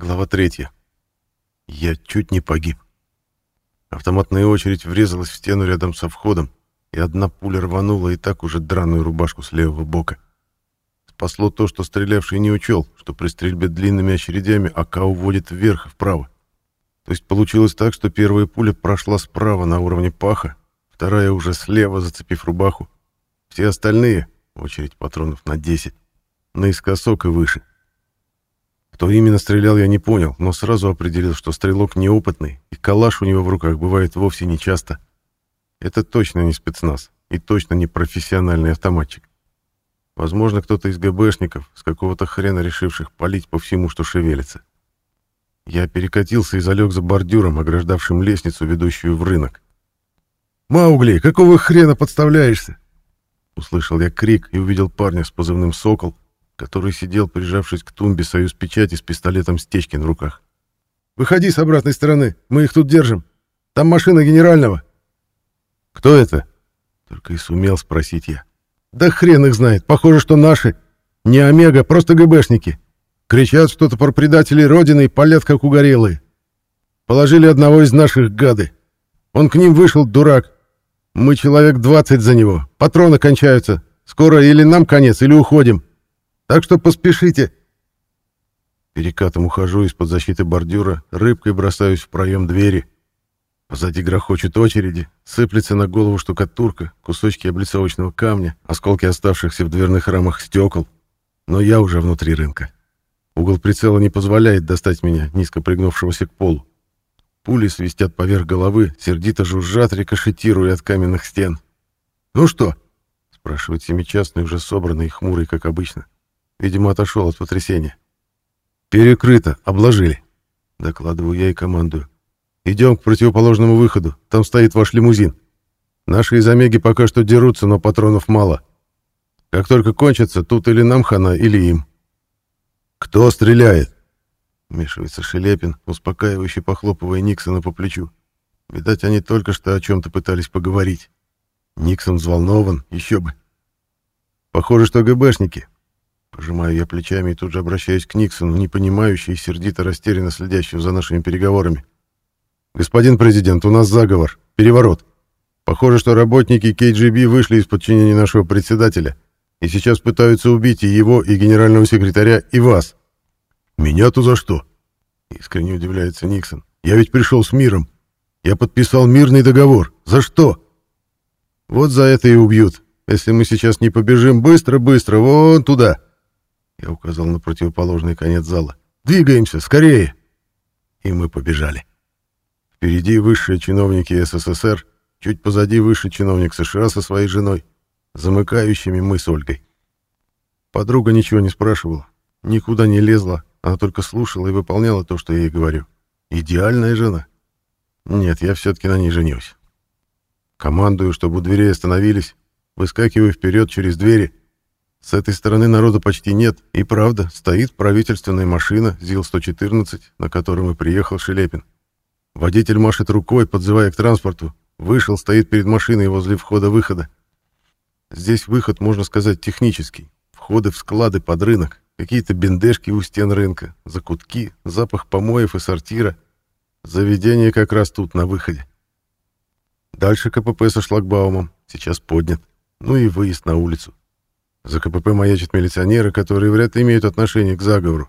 Глава третья. Я чуть не погиб. Автоматная очередь врезалась в стену рядом со входом, и одна пуля рванула и так уже драную рубашку с левого бока. Спасло то, что стрелявший не учел, что при стрельбе длинными очередями АК уводит вверх и вправо. То есть получилось так, что первая пуля прошла справа на уровне паха, вторая уже слева, зацепив рубаху. Все остальные, очередь патронов на 10, наискосок и выше. Кто именно стрелял, я не понял, но сразу определил, что стрелок неопытный, и калаш у него в руках бывает вовсе не часто. Это точно не спецназ и точно не профессиональный автоматчик. Возможно, кто-то из ГБшников, с какого-то хрена решивших палить по всему, что шевелится. Я перекатился и залег за бордюром, ограждавшим лестницу, ведущую в рынок. «Маугли, какого хрена подставляешься?» Услышал я крик и увидел парня с позывным «Сокол», который сидел, прижавшись к тумбе «Союз печати» с пистолетом Стечкин в руках. «Выходи с обратной стороны, мы их тут держим. Там машина генерального». «Кто это?» — только и сумел спросить я. «Да хрен их знает, похоже, что наши. Не Омега, просто ГБшники. Кричат что-то про предателей Родины и палят, как угорелые. Положили одного из наших гады. Он к ним вышел, дурак. Мы человек двадцать за него. Патроны кончаются. Скоро или нам конец, или уходим. Так что поспешите. Перекатом ухожу из-под защиты бордюра, рыбкой бросаюсь в проем двери. Позади грохочут очереди, сыплется на голову штукатурка, кусочки облицовочного камня, осколки оставшихся в дверных рамах стекол. Но я уже внутри рынка. Угол прицела не позволяет достать меня, низко пригнувшегося к полу. Пули свистят поверх головы, сердито жужжат, рикошетируя от каменных стен. «Ну что?» — спрашивает семичастный, уже собранный и хмурый, как обычно. Видимо, отошел от потрясения. «Перекрыто, обложили», — докладываю я и командую. «Идем к противоположному выходу, там стоит ваш лимузин. Наши из Омеги пока что дерутся, но патронов мало. Как только кончатся, тут или нам хана, или им». «Кто стреляет?» — вмешивается Шелепин, успокаивающе похлопывая Никсона по плечу. Видать, они только что о чем-то пытались поговорить. Никсон взволнован, еще бы. Похоже, что ГБшники, Пожимаю я плечами и тут же обращаюсь к Никсону, не понимающий и сердито растерянно следящим за нашими переговорами. «Господин президент, у нас заговор. Переворот. Похоже, что работники КГБ вышли из подчинения нашего председателя и сейчас пытаются убить и его, и генерального секретаря, и вас». «Меня-то за что?» — искренне удивляется Никсон. «Я ведь пришел с миром. Я подписал мирный договор. За что?» «Вот за это и убьют. Если мы сейчас не побежим быстро-быстро вон туда». Я указал на противоположный конец зала. «Двигаемся, скорее!» И мы побежали. Впереди высшие чиновники СССР, чуть позади высший чиновник США со своей женой, замыкающими мы с Ольгой. Подруга ничего не спрашивала, никуда не лезла, она только слушала и выполняла то, что я ей говорю. Идеальная жена. Нет, я все-таки на ней женюсь. Командую, чтобы у дверей остановились, выскакиваю вперед через двери, с этой стороны народа почти нет, и правда, стоит правительственная машина ЗИЛ-114, на котором и приехал Шелепин. Водитель машет рукой, подзывая к транспорту. Вышел, стоит перед машиной возле входа-выхода. Здесь выход, можно сказать, технический. Входы в склады под рынок, какие-то бендешки у стен рынка, закутки, запах помоев и сортира. Заведение как раз тут, на выходе. Дальше КПП со шлагбаумом, сейчас поднят. Ну и выезд на улицу. За КПП маячат милиционеры, которые вряд ли имеют отношение к заговору.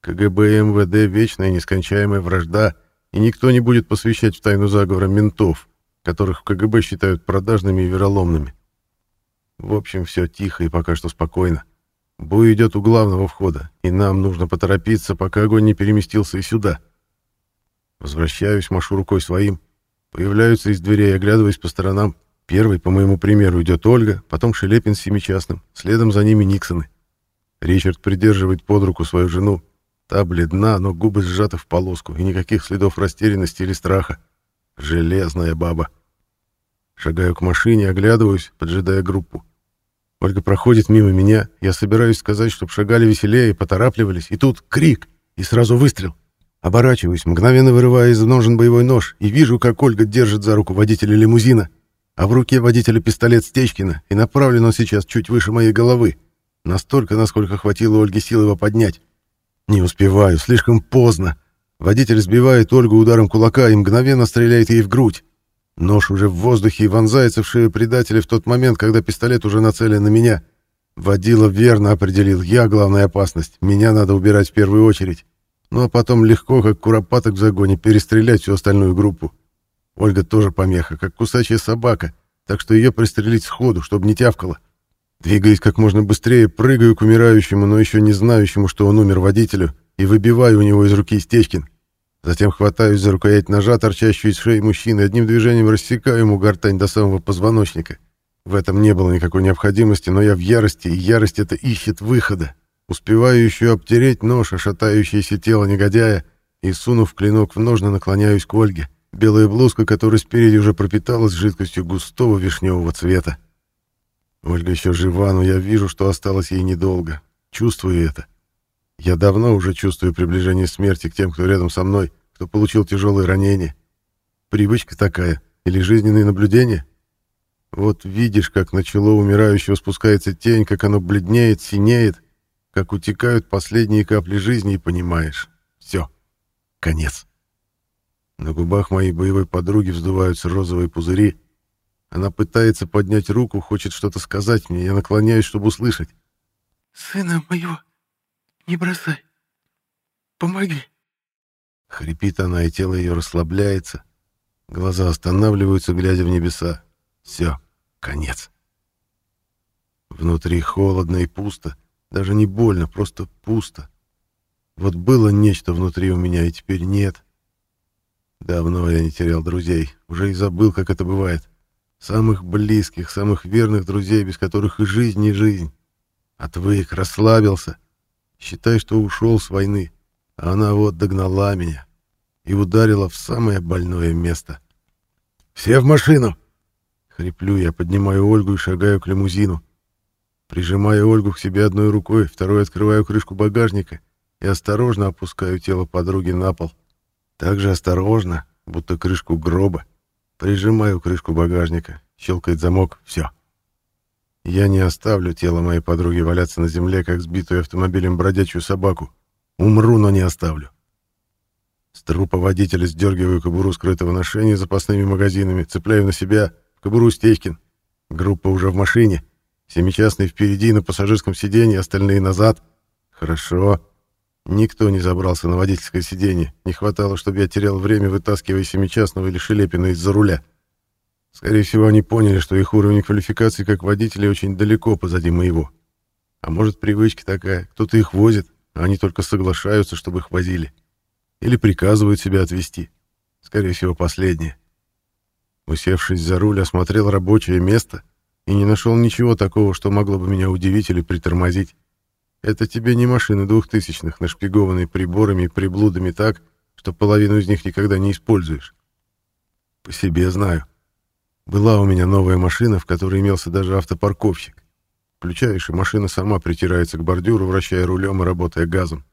КГБ и МВД — вечная нескончаемая вражда, и никто не будет посвящать в тайну заговора ментов, которых в КГБ считают продажными и вероломными. В общем, все тихо и пока что спокойно. Бой идет у главного входа, и нам нужно поторопиться, пока огонь не переместился и сюда. Возвращаюсь, машу рукой своим. Появляются из дверей, оглядываясь по сторонам. Первый, по моему примеру, идет Ольга, потом Шелепин с семичастным, следом за ними Никсоны. Ричард придерживает под руку свою жену. Та бледна, но губы сжаты в полоску, и никаких следов растерянности или страха. Железная баба. Шагаю к машине, оглядываюсь, поджидая группу. Ольга проходит мимо меня. Я собираюсь сказать, чтобы шагали веселее и поторапливались. И тут крик, и сразу выстрел. Оборачиваюсь, мгновенно вырывая из ножен боевой нож, и вижу, как Ольга держит за руку водителя лимузина а в руке водителя пистолет Стечкина, и направлен он сейчас чуть выше моей головы, настолько, насколько хватило Ольге сил его поднять. Не успеваю, слишком поздно. Водитель сбивает Ольгу ударом кулака и мгновенно стреляет ей в грудь. Нож уже в воздухе и вонзается в шею предателя в тот момент, когда пистолет уже нацелен на меня. Водила верно определил, я главная опасность, меня надо убирать в первую очередь. Ну а потом легко, как куропаток в загоне, перестрелять всю остальную группу. Ольга тоже помеха, как кусачая собака, так что ее пристрелить сходу, чтобы не тявкала. Двигаясь как можно быстрее, прыгаю к умирающему, но еще не знающему, что он умер водителю, и выбиваю у него из руки Стечкин. Затем хватаюсь за рукоять ножа, торчащую из шеи мужчины, одним движением рассекаю ему гортань до самого позвоночника. В этом не было никакой необходимости, но я в ярости, и ярость это ищет выхода. Успеваю еще обтереть нож, о шатающееся тело негодяя, и, сунув клинок в ножны, наклоняюсь к Ольге. Белая блузка, которая спереди уже пропиталась жидкостью густого вишневого цвета. Ольга еще жива, но я вижу, что осталось ей недолго. Чувствую это. Я давно уже чувствую приближение смерти к тем, кто рядом со мной, кто получил тяжелые ранения. Привычка такая или жизненные наблюдения? Вот видишь, как на чело умирающего спускается тень, как оно бледнеет, синеет, как утекают последние капли жизни, и понимаешь. Все. Конец. На губах моей боевой подруги вздуваются розовые пузыри. Она пытается поднять руку, хочет что-то сказать мне. Я наклоняюсь, чтобы услышать. «Сына моего не бросай. Помоги». Хрипит она, и тело ее расслабляется. Глаза останавливаются, глядя в небеса. Все, конец. Внутри холодно и пусто. Даже не больно, просто пусто. Вот было нечто внутри у меня, и теперь нет. Давно я не терял друзей, уже и забыл, как это бывает. Самых близких, самых верных друзей, без которых и жизнь не жизнь. Отвык, расслабился. Считай, что ушел с войны, а она вот догнала меня и ударила в самое больное место. «Все в машину!» Хриплю я, поднимаю Ольгу и шагаю к лимузину. Прижимаю Ольгу к себе одной рукой, второй открываю крышку багажника и осторожно опускаю тело подруги на пол. Так же осторожно, будто крышку гроба. Прижимаю крышку багажника, щелкает замок, все. Я не оставлю тело моей подруги валяться на земле, как сбитую автомобилем бродячую собаку. Умру, но не оставлю. С трупа водителя сдергиваю кобуру скрытого ношения запасными магазинами, цепляю на себя, кобуру Стечкин. Группа уже в машине. Семичастный впереди на пассажирском сиденье, остальные назад. Хорошо. Никто не забрался на водительское сиденье. Не хватало, чтобы я терял время, вытаскивая семичастного или Шелепина из-за руля. Скорее всего, они поняли, что их уровень квалификации как водителей очень далеко позади моего. А может, привычка такая, кто-то их возит, а они только соглашаются, чтобы их возили. Или приказывают себя отвезти. Скорее всего, последнее. Усевшись за руль, осмотрел рабочее место — и не нашел ничего такого, что могло бы меня удивить или притормозить. Это тебе не машины двухтысячных, нашпигованные приборами и приблудами так, что половину из них никогда не используешь. По себе знаю. Была у меня новая машина, в которой имелся даже автопарковщик. Включаешь, и машина сама притирается к бордюру, вращая рулем и работая газом.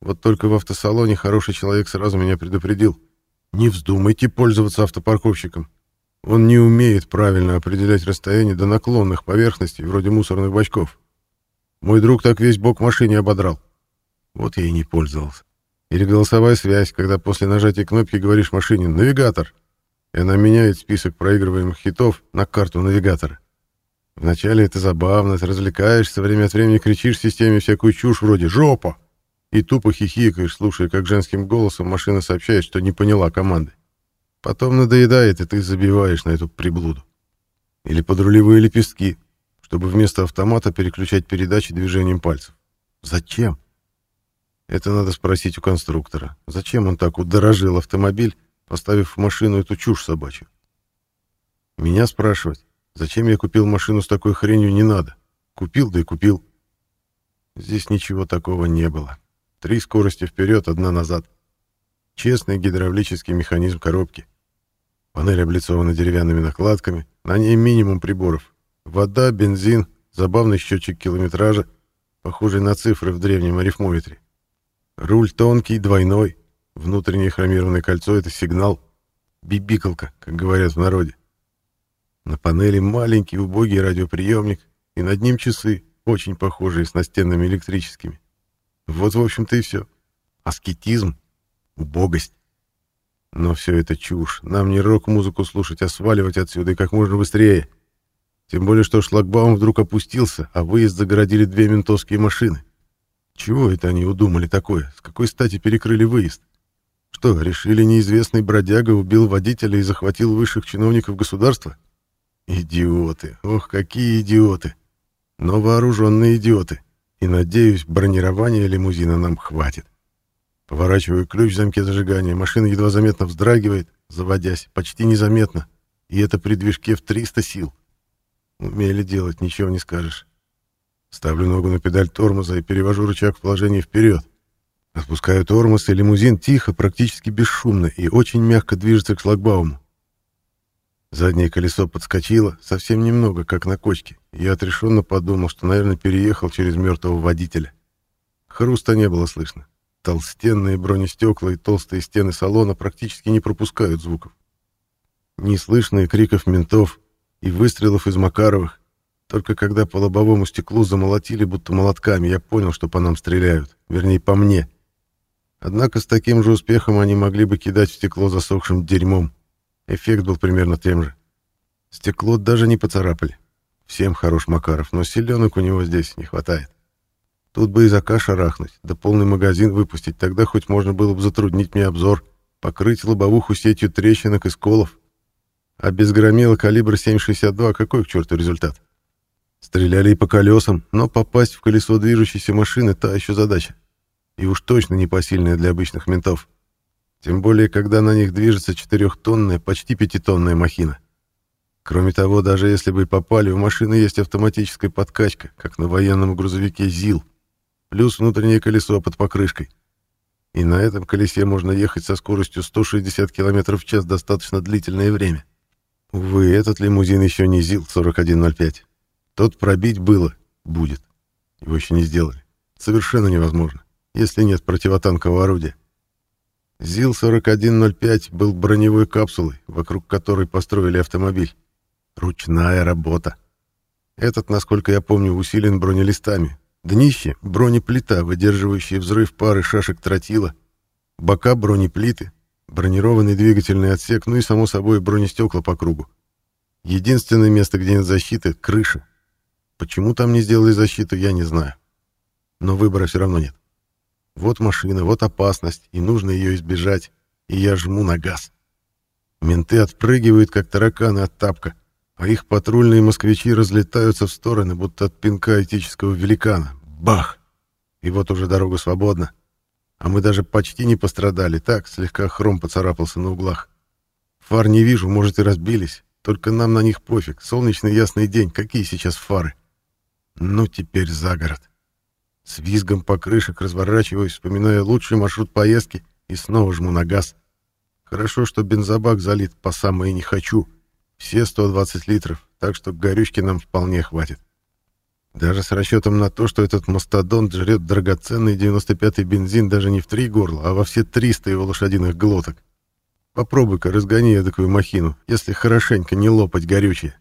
Вот только в автосалоне хороший человек сразу меня предупредил. Не вздумайте пользоваться автопарковщиком. Он не умеет правильно определять расстояние до наклонных поверхностей, вроде мусорных бачков. Мой друг так весь бок машине ободрал. Вот я и не пользовался. Или голосовая связь, когда после нажатия кнопки говоришь машине «Навигатор», и она меняет список проигрываемых хитов на карту навигатора. Вначале это забавно, ты развлекаешься, время от времени кричишь системе всякую чушь вроде «Жопа!» и тупо хихикаешь, слушая, как женским голосом машина сообщает, что не поняла команды. Потом надоедает, и ты забиваешь на эту приблуду. Или подрулевые лепестки, чтобы вместо автомата переключать передачи движением пальцев. Зачем? Это надо спросить у конструктора. Зачем он так удорожил автомобиль, поставив в машину эту чушь собачью? Меня спрашивать, зачем я купил машину с такой хренью, не надо. Купил, да и купил. Здесь ничего такого не было. Три скорости вперед, одна назад. Честный гидравлический механизм коробки. Панель облицована деревянными накладками, на ней минимум приборов. Вода, бензин, забавный счетчик километража, похожий на цифры в древнем арифмометре. Руль тонкий, двойной, внутреннее хромированное кольцо — это сигнал. Бибикалка, как говорят в народе. На панели маленький убогий радиоприемник, и над ним часы, очень похожие с настенными электрическими. Вот, в общем-то, и все. Аскетизм, убогость. Но все это чушь. Нам не рок-музыку слушать, а сваливать отсюда и как можно быстрее. Тем более, что шлагбаум вдруг опустился, а выезд загородили две ментовские машины. Чего это они удумали такое? С какой стати перекрыли выезд? Что, решили неизвестный бродяга убил водителя и захватил высших чиновников государства? Идиоты. Ох, какие идиоты. Но вооруженные идиоты. И, надеюсь, бронирования лимузина нам хватит. Поворачиваю ключ в замке зажигания. Машина едва заметно вздрагивает, заводясь, почти незаметно. И это при движке в 300 сил. Умели делать, ничего не скажешь. Ставлю ногу на педаль тормоза и перевожу рычаг в положение вперед. Отпускаю тормоз, и лимузин тихо, практически бесшумно и очень мягко движется к шлагбауму. Заднее колесо подскочило, совсем немного, как на кочке. Я отрешенно подумал, что, наверное, переехал через мертвого водителя. Хруста не было слышно. Толстенные бронестекла и толстые стены салона практически не пропускают звуков. Не слышно и криков ментов, и выстрелов из Макаровых. Только когда по лобовому стеклу замолотили, будто молотками, я понял, что по нам стреляют. Вернее, по мне. Однако с таким же успехом они могли бы кидать в стекло засохшим дерьмом. Эффект был примерно тем же. Стекло даже не поцарапали. Всем хорош Макаров, но селенок у него здесь не хватает. Тут бы и за шарахнуть, да полный магазин выпустить, тогда хоть можно было бы затруднить мне обзор, покрыть лобовуху сетью трещинок и сколов. А без громила калибра 7,62 какой к черту результат? Стреляли и по колесам, но попасть в колесо движущейся машины — та еще задача. И уж точно непосильная для обычных ментов. Тем более, когда на них движется четырехтонная, почти пятитонная махина. Кроме того, даже если бы и попали, у машины есть автоматическая подкачка, как на военном грузовике ЗИЛ — плюс внутреннее колесо под покрышкой. И на этом колесе можно ехать со скоростью 160 км в час достаточно длительное время. Увы, этот лимузин еще не ЗИЛ-4105. Тот пробить было, будет. Его еще не сделали. Совершенно невозможно, если нет противотанкового орудия. ЗИЛ-4105 был броневой капсулой, вокруг которой построили автомобиль. Ручная работа. Этот, насколько я помню, усилен бронелистами, Днище — бронеплита, выдерживающая взрыв пары шашек тротила, бока — бронеплиты, бронированный двигательный отсек, ну и, само собой, бронестекла по кругу. Единственное место, где нет защиты — крыша. Почему там не сделали защиту, я не знаю. Но выбора все равно нет. Вот машина, вот опасность, и нужно ее избежать, и я жму на газ. Менты отпрыгивают, как тараканы от тапка а их патрульные москвичи разлетаются в стороны, будто от пинка этического великана. Бах! И вот уже дорога свободна. А мы даже почти не пострадали, так, слегка хром поцарапался на углах. Фар не вижу, может, и разбились. Только нам на них пофиг. Солнечный ясный день, какие сейчас фары? Ну, теперь за город. С визгом покрышек разворачиваюсь, вспоминая лучший маршрут поездки, и снова жму на газ. Хорошо, что бензобак залит по самое не хочу — все 120 литров, так что горючки нам вполне хватит. Даже с расчетом на то, что этот мастодонт жрет драгоценный 95-й бензин даже не в три горла, а во все 300 его лошадиных глоток. Попробуй-ка разгони такую махину, если хорошенько не лопать горючее.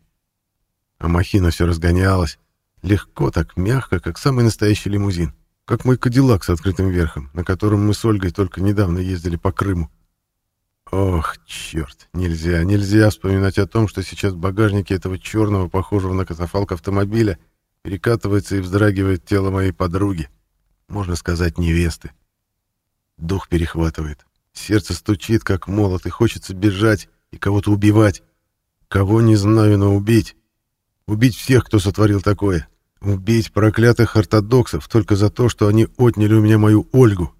А махина все разгонялась. Легко так, мягко, как самый настоящий лимузин. Как мой кадиллак с открытым верхом, на котором мы с Ольгой только недавно ездили по Крыму. Ох, черт, нельзя, нельзя вспоминать о том, что сейчас в багажнике этого черного, похожего на катафалк автомобиля, перекатывается и вздрагивает тело моей подруги, можно сказать, невесты. Дух перехватывает, сердце стучит, как молот, и хочется бежать и кого-то убивать. Кого не знаю, но убить. Убить всех, кто сотворил такое. Убить проклятых ортодоксов только за то, что они отняли у меня мою Ольгу.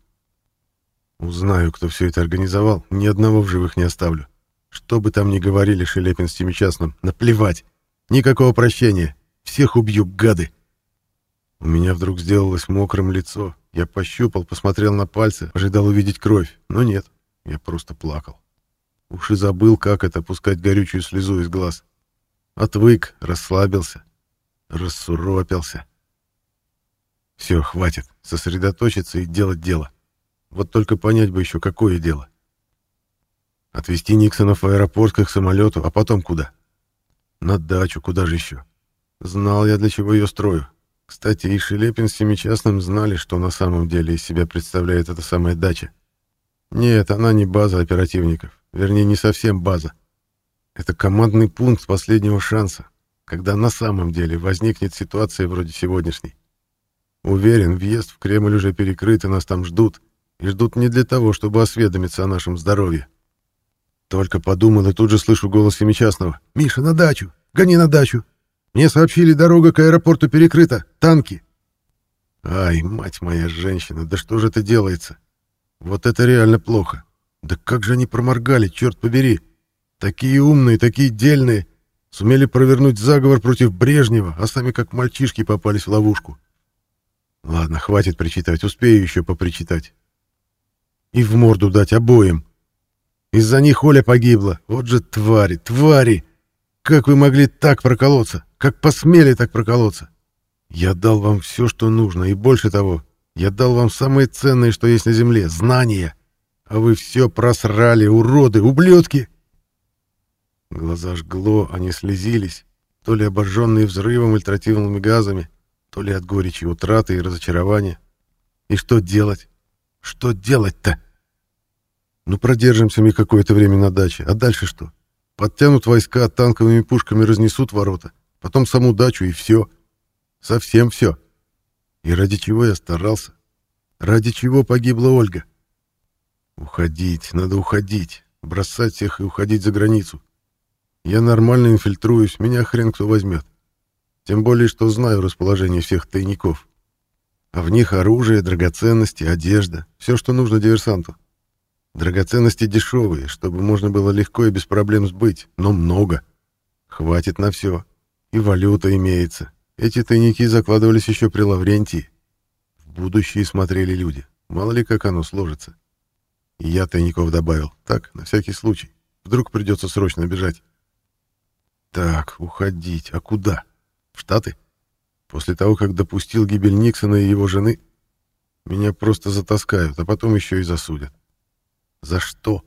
Узнаю, кто все это организовал, ни одного в живых не оставлю. Что бы там ни говорили Шелепин с Семичастным, наплевать. Никакого прощения. Всех убью, гады. У меня вдруг сделалось мокрым лицо. Я пощупал, посмотрел на пальцы, ожидал увидеть кровь. Но нет, я просто плакал. Уж и забыл, как это, пускать горючую слезу из глаз. Отвык, расслабился, рассуропился. Все, хватит, сосредоточиться и делать дело. Вот только понять бы еще, какое дело. Отвезти Никсонов в аэропорт к их самолету, а потом куда? На дачу, куда же еще? Знал я, для чего ее строю. Кстати, и Шелепин с Семичастным знали, что на самом деле из себя представляет эта самая дача. Нет, она не база оперативников. Вернее, не совсем база. Это командный пункт последнего шанса, когда на самом деле возникнет ситуация вроде сегодняшней. Уверен, въезд в Кремль уже перекрыт, и нас там ждут. И ждут не для того, чтобы осведомиться о нашем здоровье. Только подумал, и тут же слышу голос Семичастного. «Миша, на дачу! Гони на дачу! Мне сообщили, дорога к аэропорту перекрыта. Танки!» «Ай, мать моя женщина, да что же это делается? Вот это реально плохо. Да как же они проморгали, черт побери! Такие умные, такие дельные!» Сумели провернуть заговор против Брежнева, а сами как мальчишки попались в ловушку. Ладно, хватит причитать, успею еще попричитать. И в морду дать обоим. Из-за них Оля погибла. Вот же твари, твари! Как вы могли так проколоться? Как посмели так проколоться? Я дал вам все, что нужно, и больше того, я дал вам самое ценное, что есть на земле — знания. А вы все просрали, уроды, ублюдки! Глаза жгло, они слезились, то ли обожженные взрывом альтративными газами, то ли от горечи утраты и разочарования. И что делать? Что делать-то? Ну, продержимся мы какое-то время на даче, а дальше что? Подтянут войска, танковыми пушками разнесут ворота, потом саму дачу и все. Совсем все. И ради чего я старался? Ради чего погибла Ольга? Уходить, надо уходить, бросать всех и уходить за границу. Я нормально инфильтруюсь, меня хрен кто возьмет. Тем более, что знаю расположение всех тайников. А в них оружие, драгоценности, одежда, все, что нужно диверсанту. Драгоценности дешевые, чтобы можно было легко и без проблем сбыть, но много. Хватит на все. И валюта имеется. Эти тайники закладывались еще при Лаврентии. В будущее смотрели люди. Мало ли, как оно сложится. И я тайников добавил. Так, на всякий случай. Вдруг придется срочно бежать. Так, уходить. А куда? В Штаты? После того, как допустил гибель Никсона и его жены? Меня просто затаскают, а потом еще и засудят. За что?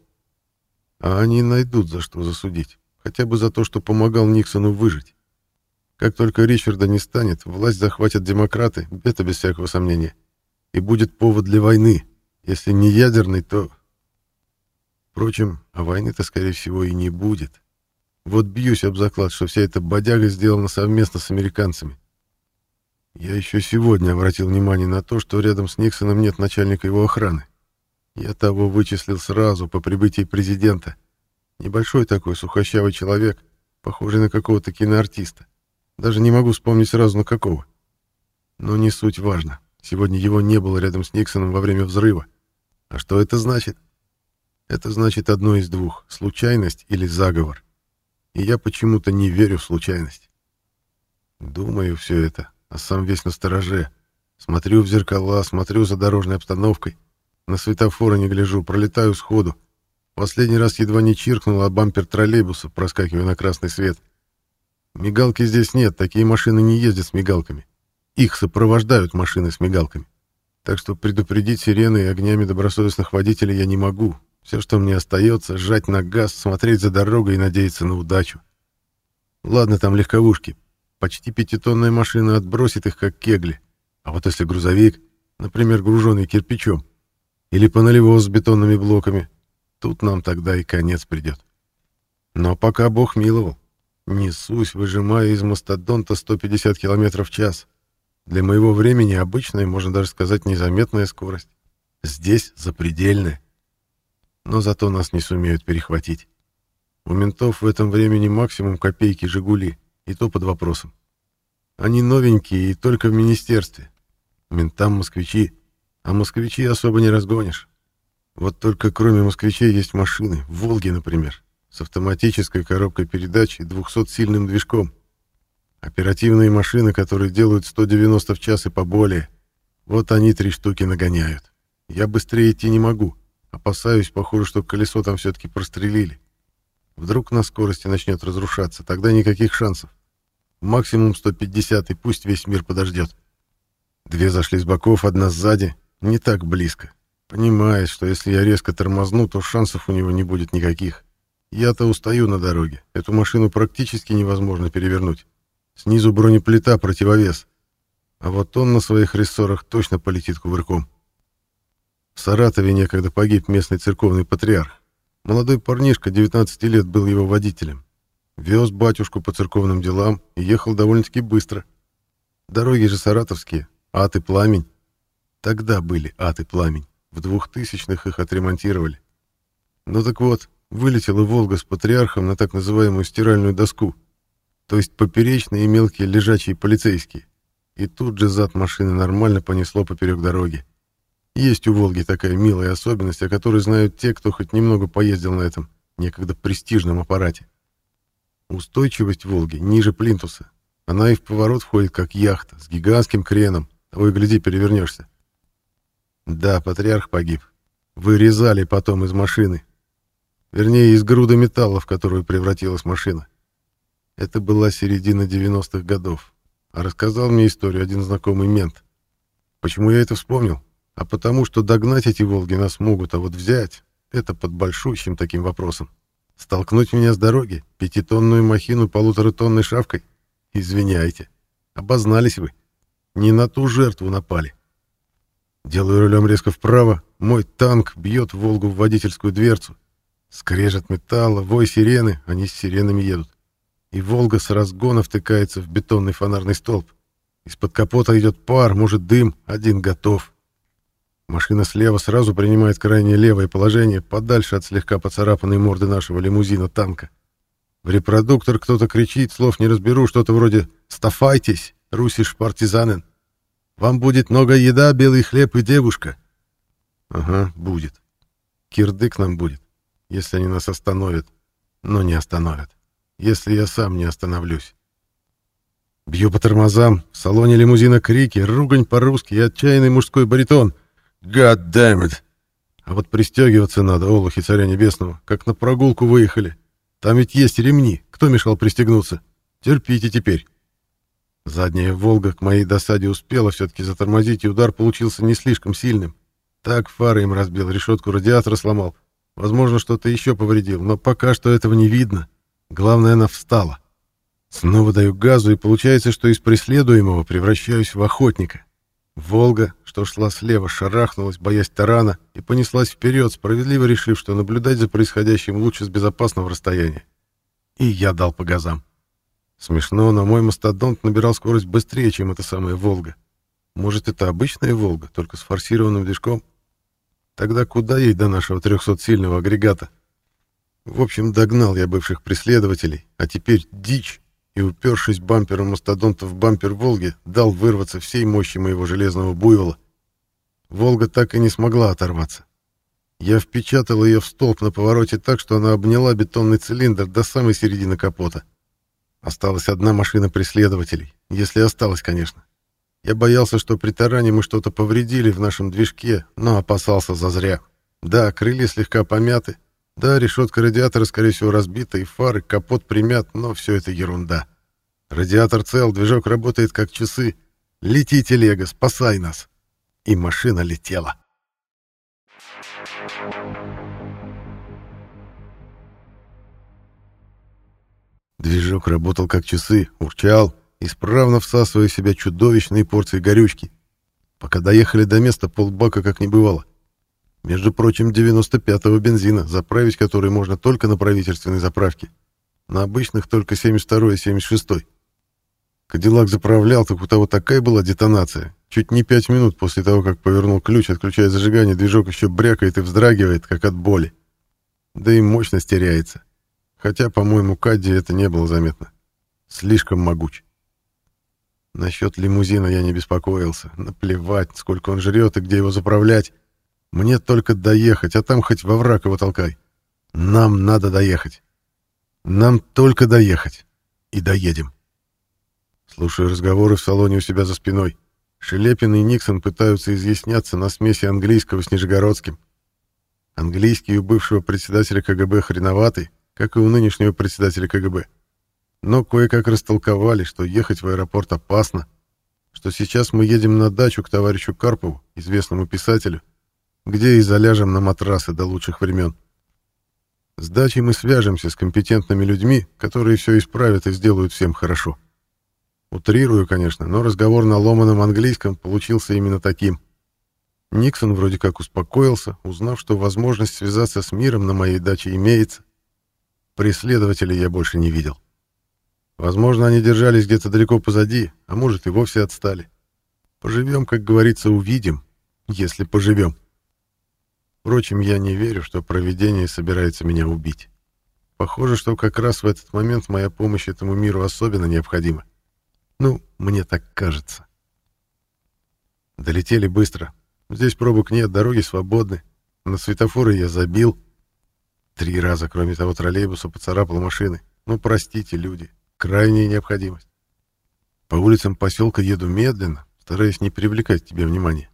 А они найдут, за что засудить. Хотя бы за то, что помогал Никсону выжить. Как только Ричарда не станет, власть захватят демократы, это без всякого сомнения. И будет повод для войны. Если не ядерный, то... Впрочем, а войны-то, скорее всего, и не будет. Вот бьюсь об заклад, что вся эта бодяга сделана совместно с американцами. Я еще сегодня обратил внимание на то, что рядом с Никсоном нет начальника его охраны. Я того вычислил сразу по прибытии президента. Небольшой такой сухощавый человек, похожий на какого-то киноартиста. Даже не могу вспомнить сразу на какого. Но не суть важно. Сегодня его не было рядом с Никсоном во время взрыва. А что это значит? Это значит одно из двух — случайность или заговор и я почему-то не верю в случайность. Думаю все это, а сам весь на стороже. Смотрю в зеркала, смотрю за дорожной обстановкой. На светофоры не гляжу, пролетаю сходу. Последний раз едва не чиркнул о бампер троллейбуса, проскакивая на красный свет. Мигалки здесь нет, такие машины не ездят с мигалками. Их сопровождают машины с мигалками. Так что предупредить сирены и огнями добросовестных водителей я не могу, все, что мне остается, сжать на газ, смотреть за дорогой и надеяться на удачу. Ладно, там легковушки. Почти пятитонная машина отбросит их, как кегли. А вот если грузовик, например, груженный кирпичом, или панолевоз с бетонными блоками, тут нам тогда и конец придет. Но пока Бог миловал. Несусь, выжимая из мастодонта 150 км в час. Для моего времени обычная, можно даже сказать, незаметная скорость. Здесь запредельная но зато нас не сумеют перехватить. У ментов в этом времени максимум копейки «Жигули», и то под вопросом. Они новенькие и только в министерстве. Ментам москвичи, а москвичи особо не разгонишь. Вот только кроме москвичей есть машины, «Волги», например, с автоматической коробкой передач и 200-сильным движком. Оперативные машины, которые делают 190 в час и поболее. Вот они три штуки нагоняют. Я быстрее идти не могу. Опасаюсь, похоже, что колесо там все-таки прострелили. Вдруг на скорости начнет разрушаться, тогда никаких шансов. Максимум 150, и пусть весь мир подождет. Две зашли с боков, одна сзади, не так близко. Понимает, что если я резко тормозну, то шансов у него не будет никаких. Я-то устаю на дороге. Эту машину практически невозможно перевернуть. Снизу бронеплита противовес. А вот он на своих рессорах точно полетит кувырком. В Саратове некогда погиб местный церковный патриарх. Молодой парнишка, 19 лет, был его водителем. Вез батюшку по церковным делам и ехал довольно-таки быстро. Дороги же саратовские, ад и пламень. Тогда были ад и пламень. В двухтысячных их отремонтировали. Ну так вот, вылетела «Волга» с патриархом на так называемую стиральную доску, то есть поперечные и мелкие лежачие полицейские. И тут же зад машины нормально понесло поперек дороги. Есть у «Волги» такая милая особенность, о которой знают те, кто хоть немного поездил на этом некогда престижном аппарате. Устойчивость «Волги» ниже плинтуса. Она и в поворот входит как яхта, с гигантским креном. Того и гляди, перевернешься. Да, патриарх погиб. Вырезали потом из машины. Вернее, из груда металла, в которую превратилась машина. Это была середина 90-х годов. А рассказал мне историю один знакомый мент. Почему я это вспомнил? А потому что догнать эти «Волги» нас могут, а вот взять — это под большущим таким вопросом. Столкнуть меня с дороги, пятитонную махину полуторатонной шавкой? Извиняйте. Обознались вы. Не на ту жертву напали. Делаю рулем резко вправо, мой танк бьет «Волгу» в водительскую дверцу. Скрежет металла, вой сирены, они с сиренами едут. И «Волга» с разгона втыкается в бетонный фонарный столб. Из-под капота идет пар, может дым, один готов. Машина слева сразу принимает крайне левое положение, подальше от слегка поцарапанной морды нашего лимузина-танка. В репродуктор кто-то кричит, слов не разберу, что-то вроде «Стафайтесь, русиш партизанен! Вам будет много еда, белый хлеб и девушка!» Ага, будет. Кирдык нам будет, если они нас остановят. Но не остановят, если я сам не остановлюсь. Бью по тормозам, в салоне лимузина крики, ругань по-русски и отчаянный мужской баритон — God damn it! А вот пристегиваться надо, олухи царя небесного, как на прогулку выехали. Там ведь есть ремни, кто мешал пристегнуться? Терпите теперь. Задняя «Волга» к моей досаде успела все-таки затормозить, и удар получился не слишком сильным. Так фары им разбил, решетку радиатора сломал. Возможно, что-то еще повредил, но пока что этого не видно. Главное, она встала. Снова даю газу, и получается, что из преследуемого превращаюсь в охотника. «Волга», что шла слева, шарахнулась, боясь тарана, и понеслась вперед, справедливо решив, что наблюдать за происходящим лучше с безопасного расстояния. И я дал по газам. Смешно, но мой мастодонт набирал скорость быстрее, чем эта самая «Волга». Может, это обычная «Волга», только с форсированным движком? Тогда куда ей до нашего трехсотсильного агрегата? В общем, догнал я бывших преследователей, а теперь дичь и, упершись бампером мастодонта в бампер «Волги», дал вырваться всей мощи моего железного буйвола. «Волга» так и не смогла оторваться. Я впечатал ее в столб на повороте так, что она обняла бетонный цилиндр до самой середины капота. Осталась одна машина преследователей, если осталась, конечно. Я боялся, что при таране мы что-то повредили в нашем движке, но опасался зазря. Да, крылья слегка помяты, да, решетка радиатора, скорее всего, разбита, и фары, капот примят, но все это ерунда. Радиатор цел, движок работает как часы. Лети, телега, спасай нас. И машина летела. Движок работал как часы, урчал, исправно всасывая в себя чудовищные порции горючки. Пока доехали до места, полбака как не бывало. Между прочим, 95-го бензина, заправить который можно только на правительственной заправке. На обычных только 72 и 76 -й. Кадиллак заправлял, так у того такая была детонация. Чуть не пять минут после того, как повернул ключ, отключая зажигание, движок еще брякает и вздрагивает, как от боли. Да и мощность теряется. Хотя, по-моему, Кадди это не было заметно. Слишком могуч. Насчет лимузина я не беспокоился. Наплевать, сколько он жрет и где его заправлять. Мне только доехать, а там хоть во враг его толкай. Нам надо доехать. Нам только доехать. И доедем. Слушаю разговоры в салоне у себя за спиной. Шелепин и Никсон пытаются изъясняться на смеси английского с нижегородским. Английский у бывшего председателя КГБ хреноватый, как и у нынешнего председателя КГБ. Но кое-как растолковали, что ехать в аэропорт опасно, что сейчас мы едем на дачу к товарищу Карпову, известному писателю, где и заляжем на матрасы до лучших времен. С дачей мы свяжемся с компетентными людьми, которые все исправят и сделают всем хорошо. Утрирую, конечно, но разговор на ломаном английском получился именно таким. Никсон вроде как успокоился, узнав, что возможность связаться с миром на моей даче имеется. Преследователей я больше не видел. Возможно, они держались где-то далеко позади, а может и вовсе отстали. Поживем, как говорится, увидим, если поживем. Впрочем, я не верю, что провидение собирается меня убить. Похоже, что как раз в этот момент моя помощь этому миру особенно необходима. Ну, мне так кажется. Долетели быстро. Здесь пробок нет, дороги свободны. На светофоры я забил. Три раза, кроме того троллейбуса, поцарапал машины. Ну, простите, люди. Крайняя необходимость. По улицам поселка еду медленно, стараясь не привлекать тебе внимания.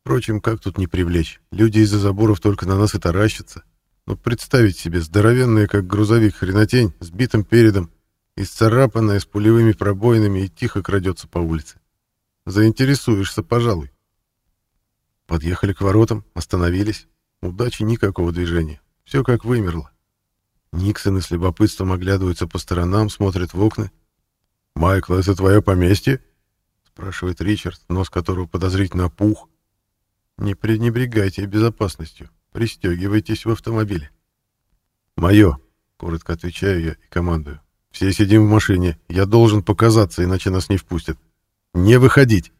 Впрочем, как тут не привлечь? Люди из-за заборов только на нас и таращатся. Но представить себе здоровенная, как грузовик хренотень, с битым передом, исцарапанная, с пулевыми пробоинами и тихо крадется по улице. Заинтересуешься, пожалуй. Подъехали к воротам, остановились. Удачи никакого движения. Все как вымерло. Никсоны с любопытством оглядываются по сторонам, смотрят в окна. «Майкл, это твое поместье?» — спрашивает Ричард, нос которого подозрительно опух. «Не пренебрегайте безопасностью. Пристегивайтесь в автомобиле». «Мое», — коротко отвечаю я и командую. «Все сидим в машине. Я должен показаться, иначе нас не впустят. Не выходить!»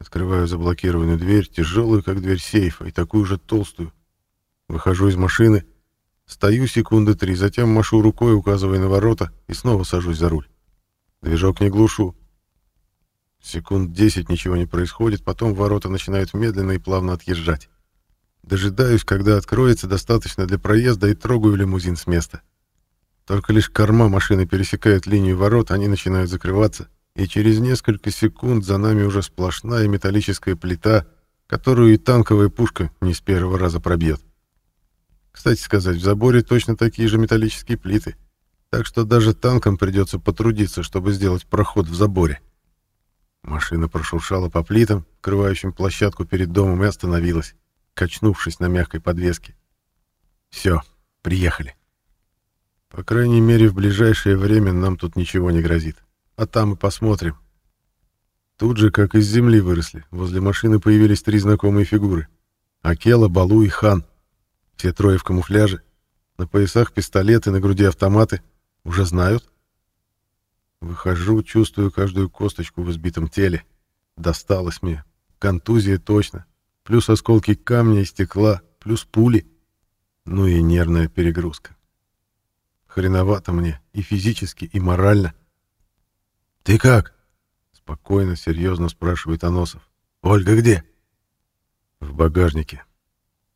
Открываю заблокированную дверь, тяжелую, как дверь сейфа, и такую же толстую. Выхожу из машины — Стою секунды три, затем машу рукой, указывая на ворота, и снова сажусь за руль. Движок не глушу. Секунд десять ничего не происходит, потом ворота начинают медленно и плавно отъезжать. Дожидаюсь, когда откроется достаточно для проезда, и трогаю лимузин с места. Только лишь корма машины пересекает линию ворот, они начинают закрываться, и через несколько секунд за нами уже сплошная металлическая плита, которую и танковая пушка не с первого раза пробьет. Кстати сказать, в заборе точно такие же металлические плиты. Так что даже танкам придется потрудиться, чтобы сделать проход в заборе. Машина прошуршала по плитам, крывающим площадку перед домом, и остановилась, качнувшись на мягкой подвеске. Все, приехали. По крайней мере, в ближайшее время нам тут ничего не грозит. А там и посмотрим. Тут же, как из земли выросли, возле машины появились три знакомые фигуры. Акела, Балу и Хан — все трое в камуфляже. На поясах пистолеты, на груди автоматы. Уже знают? Выхожу, чувствую каждую косточку в избитом теле. Досталось мне. Контузия точно. Плюс осколки камня и стекла. Плюс пули. Ну и нервная перегрузка. Хреновато мне и физически, и морально. «Ты как?» — спокойно, серьезно спрашивает Аносов. «Ольга где?» «В багажнике»,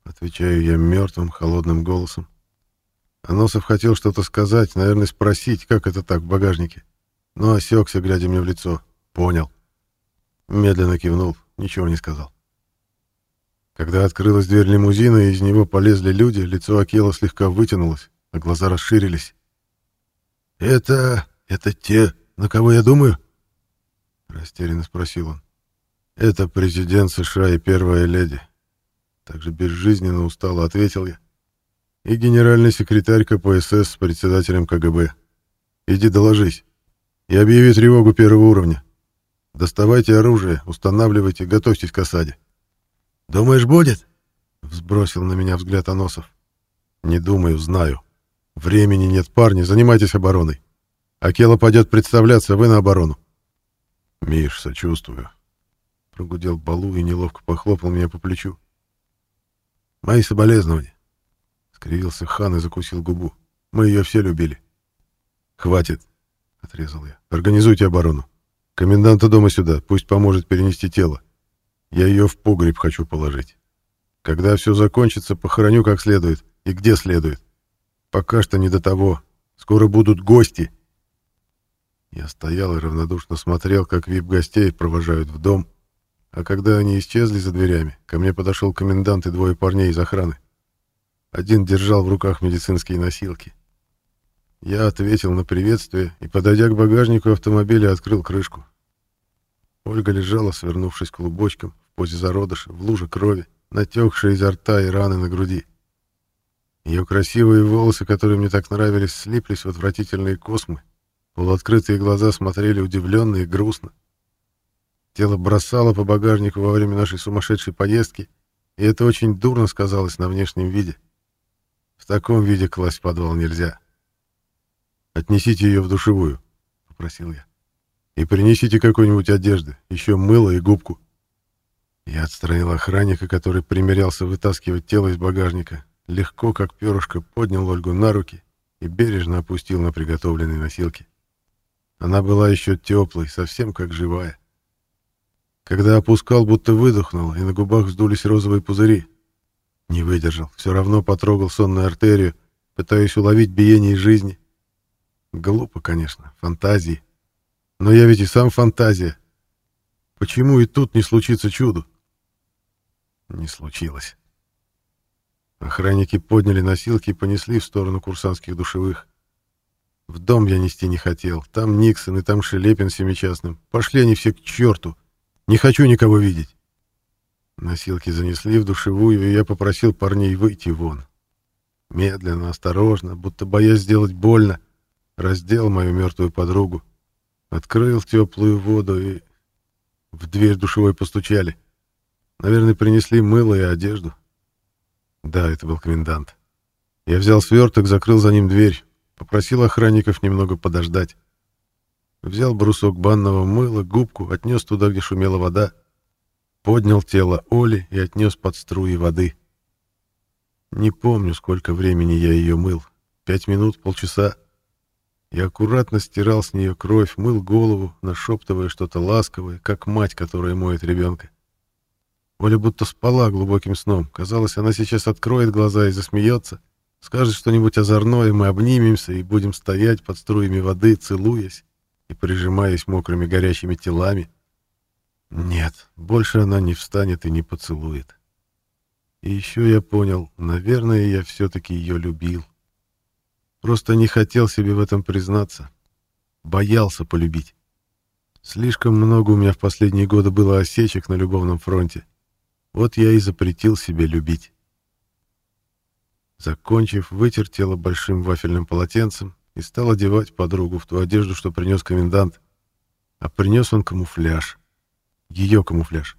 Отвечаю я мертвым, холодным голосом. Аносов хотел что-то сказать, наверное, спросить, как это так в багажнике. Но осекся, глядя мне в лицо. Понял. Медленно кивнул, ничего не сказал. Когда открылась дверь лимузина, и из него полезли люди, лицо Акела слегка вытянулось, а глаза расширились. «Это... это те, на кого я думаю?» Растерянно спросил он. «Это президент США и первая леди также безжизненно устало ответил я. И генеральный секретарь КПСС с председателем КГБ. Иди доложись. И объяви тревогу первого уровня. Доставайте оружие, устанавливайте, готовьтесь к осаде. «Думаешь, будет?» — взбросил на меня взгляд Аносов. «Не думаю, знаю. Времени нет, парни, занимайтесь обороной. Акела пойдет представляться, вы на оборону». «Миш, сочувствую», — прогудел Балу и неловко похлопал меня по плечу. Мои соболезнования. Скривился хан и закусил губу. Мы ее все любили. Хватит, отрезал я. Организуйте оборону. Коменданта дома сюда, пусть поможет перенести тело. Я ее в погреб хочу положить. Когда все закончится, похороню как следует и где следует. Пока что не до того. Скоро будут гости. Я стоял и равнодушно смотрел, как вип-гостей провожают в дом, а когда они исчезли за дверями, ко мне подошел комендант и двое парней из охраны. Один держал в руках медицинские носилки. Я ответил на приветствие и, подойдя к багажнику автомобиля, открыл крышку. Ольга лежала, свернувшись клубочком, в позе зародыша, в луже крови, натекшая изо рта и раны на груди. Ее красивые волосы, которые мне так нравились, слиплись в отвратительные космы, Полуоткрытые глаза смотрели удивленно и грустно. Тело бросало по багажнику во время нашей сумасшедшей поездки, и это очень дурно сказалось на внешнем виде. В таком виде класть в подвал нельзя. «Отнесите ее в душевую», — попросил я. «И принесите какой-нибудь одежды, еще мыло и губку». Я отстранил охранника, который примерялся вытаскивать тело из багажника, легко, как перышко, поднял Ольгу на руки и бережно опустил на приготовленные носилки. Она была еще теплой, совсем как живая. Когда опускал, будто выдохнул, и на губах вздулись розовые пузыри. Не выдержал, все равно потрогал сонную артерию, пытаясь уловить биение жизни. Глупо, конечно, фантазии. Но я ведь и сам фантазия. Почему и тут не случится чудо? Не случилось. Охранники подняли носилки и понесли в сторону курсантских душевых. В дом я нести не хотел. Там Никсон и там Шелепин семичастным. Пошли они все к черту. Не хочу никого видеть. Носилки занесли в душевую, и я попросил парней выйти вон. Медленно, осторожно, будто боясь сделать больно, раздел мою мертвую подругу, открыл теплую воду и... В дверь душевой постучали. Наверное, принесли мыло и одежду. Да, это был комендант. Я взял сверток, закрыл за ним дверь, попросил охранников немного подождать. Взял брусок банного мыла, губку, отнес туда, где шумела вода, поднял тело Оли и отнес под струи воды. Не помню, сколько времени я ее мыл. Пять минут, полчаса. Я аккуратно стирал с нее кровь, мыл голову, нашептывая что-то ласковое, как мать, которая моет ребенка. Оля будто спала глубоким сном. Казалось, она сейчас откроет глаза и засмеется, скажет что-нибудь озорное, мы обнимемся и будем стоять под струями воды, целуясь и прижимаясь мокрыми горящими телами. Нет, больше она не встанет и не поцелует. И еще я понял, наверное, я все-таки ее любил. Просто не хотел себе в этом признаться. Боялся полюбить. Слишком много у меня в последние годы было осечек на любовном фронте. Вот я и запретил себе любить. Закончив, вытер тело большим вафельным полотенцем и стал одевать подругу в ту одежду, что принес комендант. А принес он камуфляж. Ее камуфляж.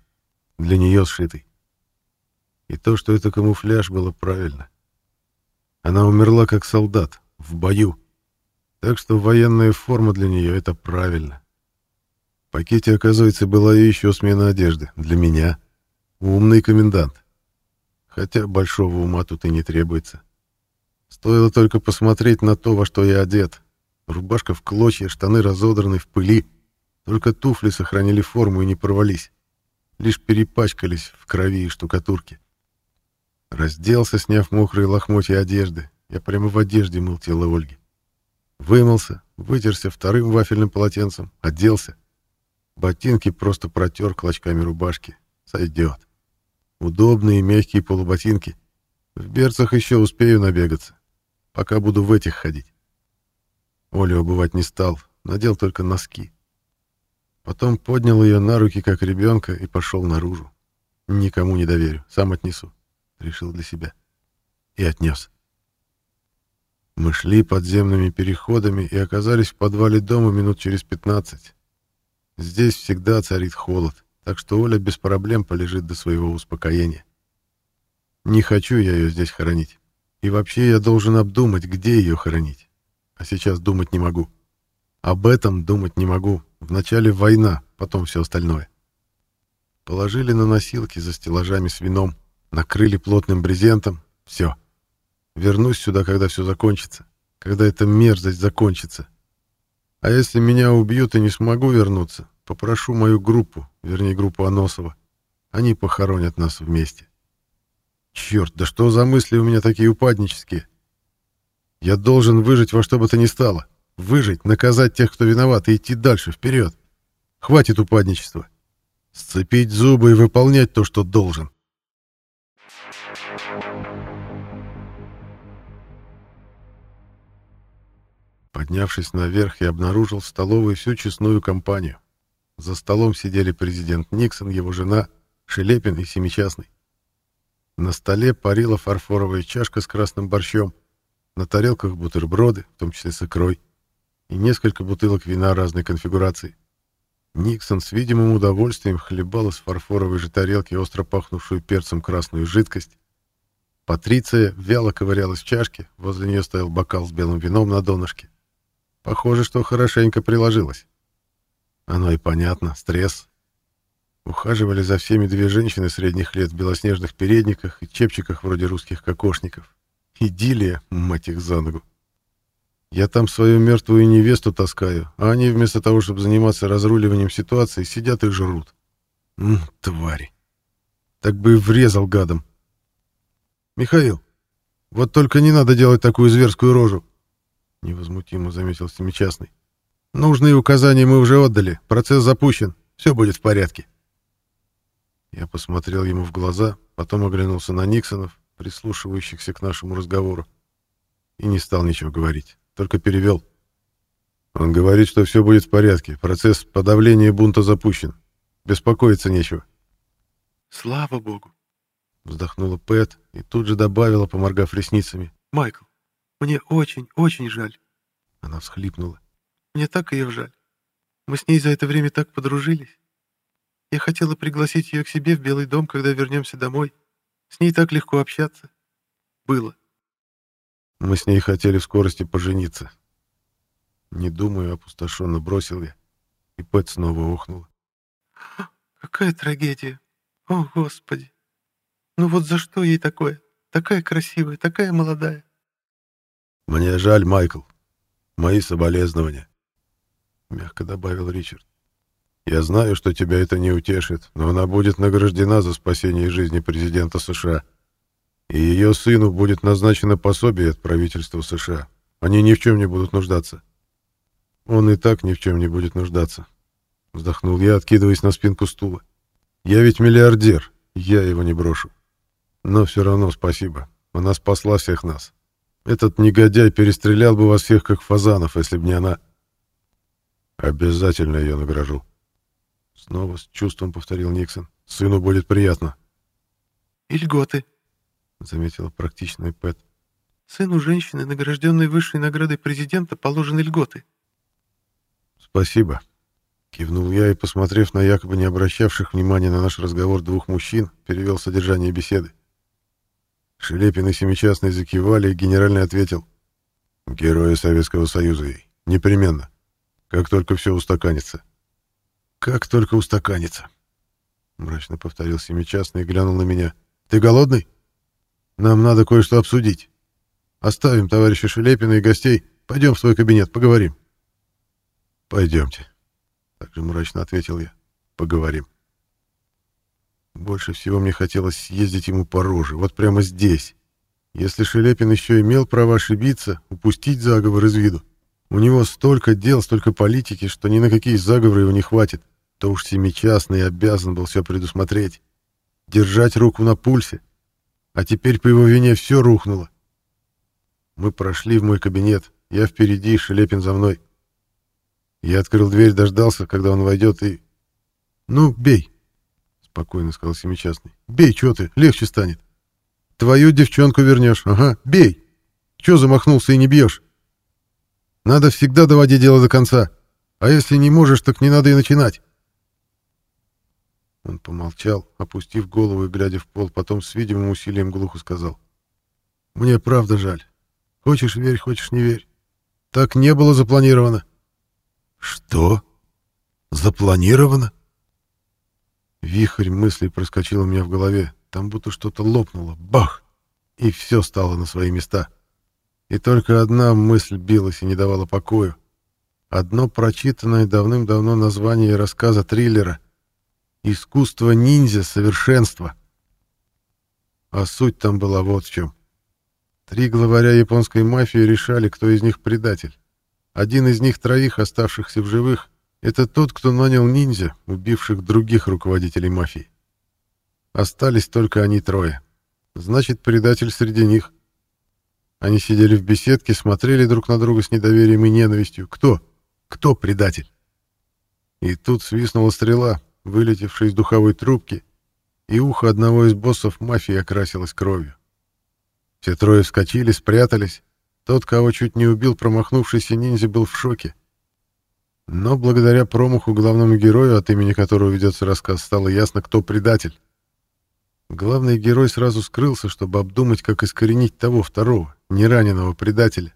Для нее сшитый. И то, что это камуфляж, было правильно. Она умерла как солдат, в бою. Так что военная форма для нее — это правильно. В пакете, оказывается, была еще смена одежды. Для меня — Умный комендант. Хотя большого ума тут и не требуется. Стоило только посмотреть на то, во что я одет. Рубашка в клочья, штаны разодраны в пыли. Только туфли сохранили форму и не порвались. Лишь перепачкались в крови и штукатурке. Разделся, сняв мокрые лохмотья одежды. Я прямо в одежде мыл тело Ольги. Вымылся, вытерся вторым вафельным полотенцем, оделся. Ботинки просто протер клочками рубашки. Сойдет. Удобные мягкие полуботинки. В берцах еще успею набегаться. Пока буду в этих ходить. Олю обувать не стал, надел только носки. Потом поднял ее на руки, как ребенка, и пошел наружу. Никому не доверю, сам отнесу. Решил для себя. И отнес. Мы шли подземными переходами и оказались в подвале дома минут через пятнадцать. Здесь всегда царит холод так что Оля без проблем полежит до своего успокоения. Не хочу я ее здесь хоронить. И вообще я должен обдумать, где ее хоронить. А сейчас думать не могу. Об этом думать не могу. Вначале война, потом все остальное. Положили на носилки за стеллажами с вином, накрыли плотным брезентом. Все. Вернусь сюда, когда все закончится. Когда эта мерзость закончится. А если меня убьют и не смогу вернуться, Попрошу мою группу, вернее, группу Аносова. Они похоронят нас вместе. Черт, да что за мысли у меня такие упаднические? Я должен выжить во что бы то ни стало. Выжить, наказать тех, кто виноват, и идти дальше, вперед. Хватит упадничества. Сцепить зубы и выполнять то, что должен. Поднявшись наверх, я обнаружил в столовой всю честную компанию. За столом сидели президент Никсон, его жена, Шелепин и Семичастный. На столе парила фарфоровая чашка с красным борщом, на тарелках бутерброды, в том числе с икрой. и несколько бутылок вина разной конфигурации. Никсон с видимым удовольствием хлебал из фарфоровой же тарелки остро пахнувшую перцем красную жидкость. Патриция вяло ковырялась в чашке, возле нее стоял бокал с белым вином на донышке. Похоже, что хорошенько приложилась. Оно и понятно, стресс. Ухаживали за всеми две женщины средних лет в белоснежных передниках и чепчиках вроде русских кокошников. Идиллия, мать их за ногу. Я там свою мертвую невесту таскаю, а они вместо того, чтобы заниматься разруливанием ситуации, сидят и жрут. М, твари. Так бы и врезал гадом. Михаил, вот только не надо делать такую зверскую рожу, невозмутимо заметил семичастный. Нужные указания мы уже отдали, процесс запущен, все будет в порядке. Я посмотрел ему в глаза, потом оглянулся на Никсонов, прислушивающихся к нашему разговору, и не стал ничего говорить только перевел. Он говорит, что все будет в порядке. Процесс подавления бунта запущен. Беспокоиться нечего. Слава богу. Вздохнула Пэт и тут же добавила, поморгав ресницами. Майкл, мне очень, очень жаль. Она всхлипнула. Мне так ее жаль. Мы с ней за это время так подружились. Я хотела пригласить ее к себе в Белый дом, когда вернемся домой. С ней так легко общаться. Было. Мы с ней хотели в скорости пожениться. Не думаю, опустошенно бросил я. И Пэт снова охнула. Какая трагедия. О, Господи. Ну вот за что ей такое? Такая красивая, такая молодая. Мне жаль, Майкл. Мои соболезнования. Мягко добавил Ричард. Я знаю, что тебя это не утешит, но она будет награждена за спасение жизни президента США и ее сыну будет назначено пособие от правительства США. Они ни в чем не будут нуждаться. Он и так ни в чем не будет нуждаться. Вздохнул я, откидываясь на спинку стула. Я ведь миллиардер, я его не брошу. Но все равно спасибо. Она спасла всех нас. Этот негодяй перестрелял бы вас всех, как фазанов, если бы не она. Обязательно ее награжу. Снова с чувством повторил Никсон. Сыну будет приятно. И льготы, заметила практичная Пэт. Сыну женщины, награжденной высшей наградой президента, положены льготы. Спасибо. Кивнул я и, посмотрев на якобы не обращавших внимания на наш разговор двух мужчин, перевел содержание беседы. Шелепин и Семичастный закивали, и генеральный ответил. «Герои Советского Союза ей. Непременно. Как только все устаканится». «Как только устаканится», — мрачно повторил Семичастный и глянул на меня. «Ты голодный?» Нам надо кое-что обсудить. Оставим товарища Шелепина и гостей. Пойдем в свой кабинет, поговорим. Пойдемте. Так же мрачно ответил я. Поговорим. Больше всего мне хотелось съездить ему по роже, вот прямо здесь. Если Шелепин еще имел право ошибиться, упустить заговор из виду, у него столько дел, столько политики, что ни на какие заговоры его не хватит, то уж семичастный обязан был все предусмотреть. Держать руку на пульсе, а теперь по его вине все рухнуло. Мы прошли в мой кабинет. Я впереди, Шелепин за мной. Я открыл дверь, дождался, когда он войдет, и... «Ну, бей!» — спокойно сказал Семичастный. «Бей, что ты, легче станет. Твою девчонку вернешь, ага, бей! Че замахнулся и не бьешь? Надо всегда доводить дело до конца. А если не можешь, так не надо и начинать. Он помолчал, опустив голову и глядя в пол, потом с видимым усилием глухо сказал. «Мне правда жаль. Хочешь верь, хочешь не верь. Так не было запланировано». «Что? Запланировано?» Вихрь мыслей проскочил у меня в голове. Там будто что-то лопнуло. Бах! И все стало на свои места. И только одна мысль билась и не давала покою. Одно прочитанное давным-давно название рассказа триллера — Искусство ниндзя совершенства. А суть там была вот в чем. Три главаря японской мафии решали, кто из них предатель. Один из них троих, оставшихся в живых, это тот, кто нанял ниндзя, убивших других руководителей мафии. Остались только они трое. Значит, предатель среди них. Они сидели в беседке, смотрели друг на друга с недоверием и ненавистью. Кто? Кто предатель? И тут свистнула стрела, вылетевший из духовой трубки, и ухо одного из боссов мафии окрасилось кровью. Все трое вскочили, спрятались. Тот, кого чуть не убил промахнувшийся ниндзя, был в шоке Но благодаря промаху главному герою, от имени которого ведется рассказ, стало ясно, кто предатель. Главный герой сразу скрылся, чтобы обдумать, как искоренить того второго, нераненого предателя.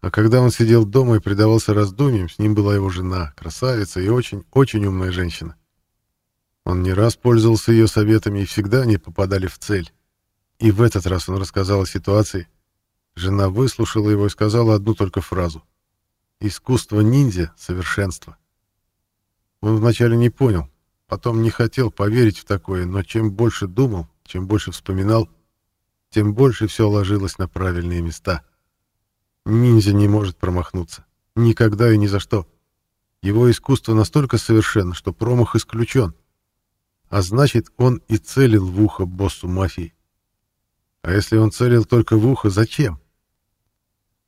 А когда он сидел дома и предавался раздумьям, с ним была его жена, красавица и очень-очень умная женщина. Он не раз пользовался ее советами, и всегда они попадали в цель. И в этот раз он рассказал о ситуации. Жена выслушала его и сказала одну только фразу. «Искусство ниндзя — совершенство». Он вначале не понял, потом не хотел поверить в такое, но чем больше думал, чем больше вспоминал, тем больше все ложилось на правильные места. Ниндзя не может промахнуться. Никогда и ни за что. Его искусство настолько совершенно, что промах исключен. А значит, он и целил в ухо боссу мафии. А если он целил только в ухо, зачем?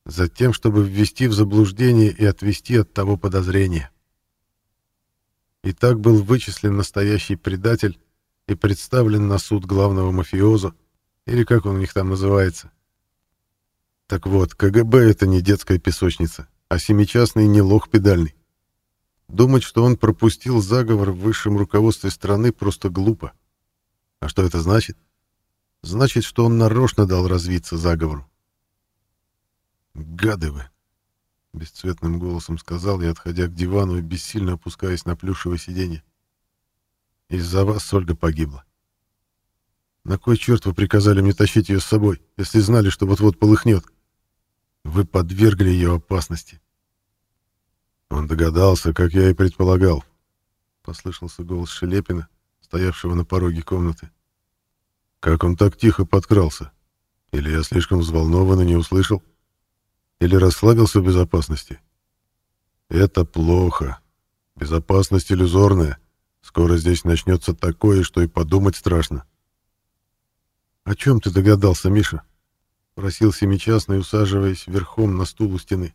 Затем, чтобы ввести в заблуждение и отвести от того подозрения. И так был вычислен настоящий предатель и представлен на суд главного мафиоза, или как он у них там называется. Так вот, КГБ — это не детская песочница, а семичастный не лох педальный. Думать, что он пропустил заговор в высшем руководстве страны, просто глупо. А что это значит? Значит, что он нарочно дал развиться заговору. «Гады вы!» — бесцветным голосом сказал я, отходя к дивану и бессильно опускаясь на плюшевое сиденье. «Из-за вас Ольга погибла. На кой черт вы приказали мне тащить ее с собой, если знали, что вот-вот полыхнет? Вы подвергли ее опасности. Он догадался, как я и предполагал. Послышался голос Шелепина, стоявшего на пороге комнаты. Как он так тихо подкрался? Или я слишком взволнован и не услышал? Или расслабился в безопасности? Это плохо. Безопасность иллюзорная. Скоро здесь начнется такое, что и подумать страшно. «О чем ты догадался, Миша?» — просил семичастный, усаживаясь верхом на стул у стены.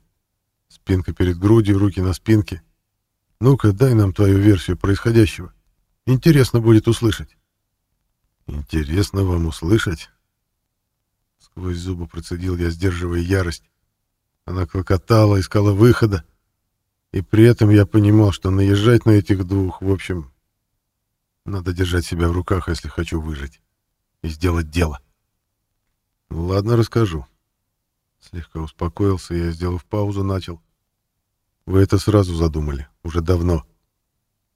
Спинка перед грудью, руки на спинке. «Ну-ка, дай нам твою версию происходящего. Интересно будет услышать». «Интересно вам услышать?» Сквозь зубы процедил я, сдерживая ярость. Она клокотала, искала выхода. И при этом я понимал, что наезжать на этих двух, в общем, надо держать себя в руках, если хочу выжить и сделать дело. Ладно, расскажу. Слегка успокоился я, сделав паузу, начал. Вы это сразу задумали, уже давно.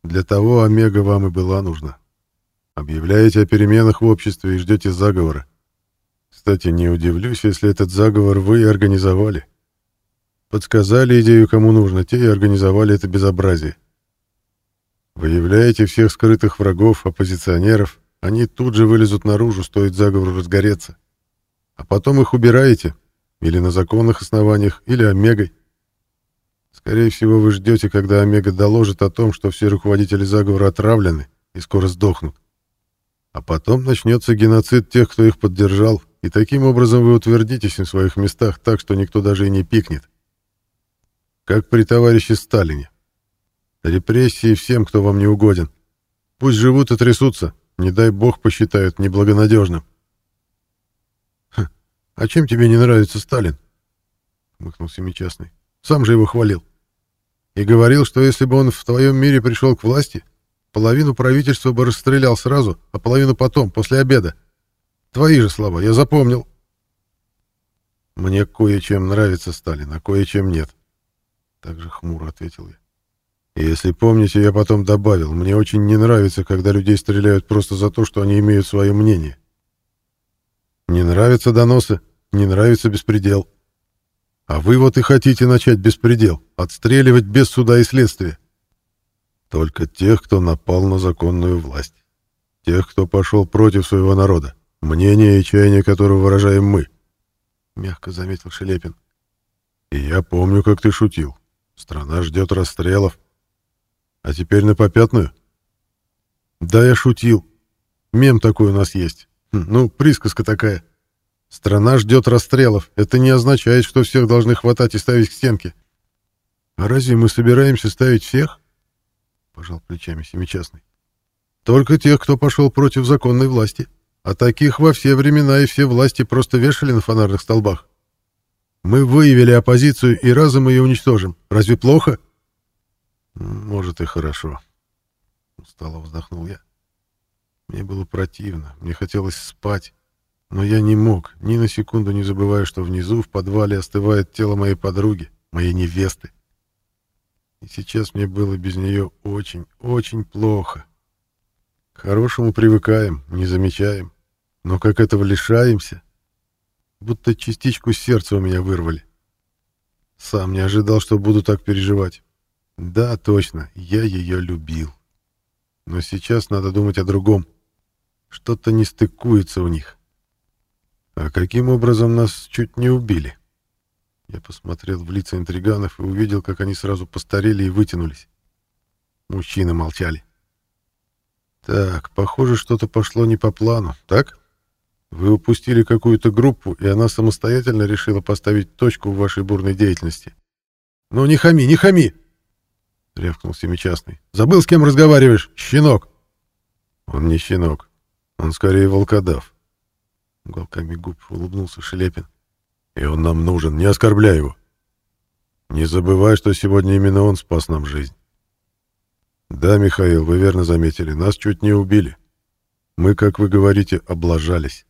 Для того Омега вам и была нужна. Объявляете о переменах в обществе и ждете заговора. Кстати, не удивлюсь, если этот заговор вы и организовали. Подсказали идею кому нужно, те и организовали это безобразие. Выявляете всех скрытых врагов, оппозиционеров, они тут же вылезут наружу, стоит заговору разгореться. А потом их убираете, или на законных основаниях, или Омегой. Скорее всего, вы ждете, когда Омега доложит о том, что все руководители заговора отравлены и скоро сдохнут. А потом начнется геноцид тех, кто их поддержал, и таким образом вы утвердитесь на своих местах так, что никто даже и не пикнет. Как при товарище Сталине. Репрессии всем, кто вам не угоден. Пусть живут и трясутся, не дай бог посчитают неблагонадежным. «А чем тебе не нравится Сталин?» — мыкнул Семичастный. «Сам же его хвалил. И говорил, что если бы он в твоем мире пришел к власти, половину правительства бы расстрелял сразу, а половину потом, после обеда. Твои же слова, я запомнил». «Мне кое-чем нравится Сталин, а кое-чем нет», — также хмуро ответил я. Если помните, я потом добавил, мне очень не нравится, когда людей стреляют просто за то, что они имеют свое мнение. Не нравятся доносы, не нравится беспредел. А вы вот и хотите начать беспредел, отстреливать без суда и следствия. Только тех, кто напал на законную власть. Тех, кто пошел против своего народа, мнение и чаяние которого выражаем мы. Мягко заметил Шелепин. И я помню, как ты шутил. Страна ждет расстрелов. А теперь на попятную? Да, я шутил. Мем такой у нас есть. Хм, ну, присказка такая. Страна ждет расстрелов. Это не означает, что всех должны хватать и ставить к стенке. А разве мы собираемся ставить всех? Пожал плечами семичастный. Только тех, кто пошел против законной власти. А таких во все времена и все власти просто вешали на фонарных столбах. Мы выявили оппозицию и разом ее уничтожим. Разве плохо? Может и хорошо. Устало вздохнул я. Мне было противно, мне хотелось спать, но я не мог, ни на секунду не забывая, что внизу в подвале остывает тело моей подруги, моей невесты. И сейчас мне было без нее очень, очень плохо. К хорошему привыкаем, не замечаем, но как этого лишаемся, будто частичку сердца у меня вырвали. Сам не ожидал, что буду так переживать. Да, точно, я ее любил. Но сейчас надо думать о другом. Что-то не стыкуется у них. А каким образом нас чуть не убили? Я посмотрел в лица интриганов и увидел, как они сразу постарели и вытянулись. Мужчины молчали. Так, похоже, что-то пошло не по плану, так? Вы упустили какую-то группу, и она самостоятельно решила поставить точку в вашей бурной деятельности. Ну не хами, не хами! — рявкнул семичастный. «Забыл, с кем разговариваешь? Щенок!» «Он не щенок. Он скорее волкодав». Уголками губ улыбнулся Шелепин. «И он нам нужен. Не оскорбляй его. Не забывай, что сегодня именно он спас нам жизнь. Да, Михаил, вы верно заметили, нас чуть не убили. Мы, как вы говорите, облажались.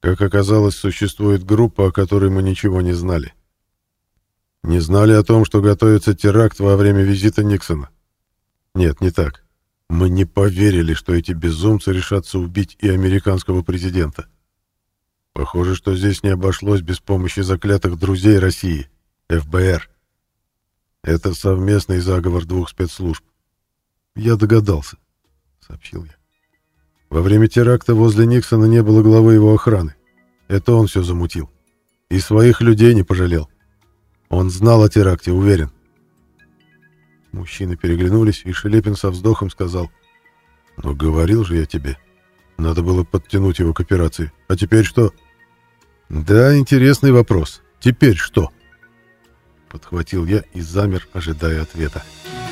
Как оказалось, существует группа, о которой мы ничего не знали. Не знали о том, что готовится теракт во время визита Никсона? Нет, не так. Мы не поверили, что эти безумцы решатся убить и американского президента. Похоже, что здесь не обошлось без помощи заклятых друзей России, ФБР. Это совместный заговор двух спецслужб. Я догадался, сообщил я. Во время теракта возле Никсона не было главы его охраны. Это он все замутил. И своих людей не пожалел. Он знал о теракте, уверен. Мужчины переглянулись, и Шелепин со вздохом сказал. «Но говорил же я тебе. Надо было подтянуть его к операции. А теперь что?» «Да, интересный вопрос. Теперь что?» Подхватил я и замер, ожидая ответа. «Да».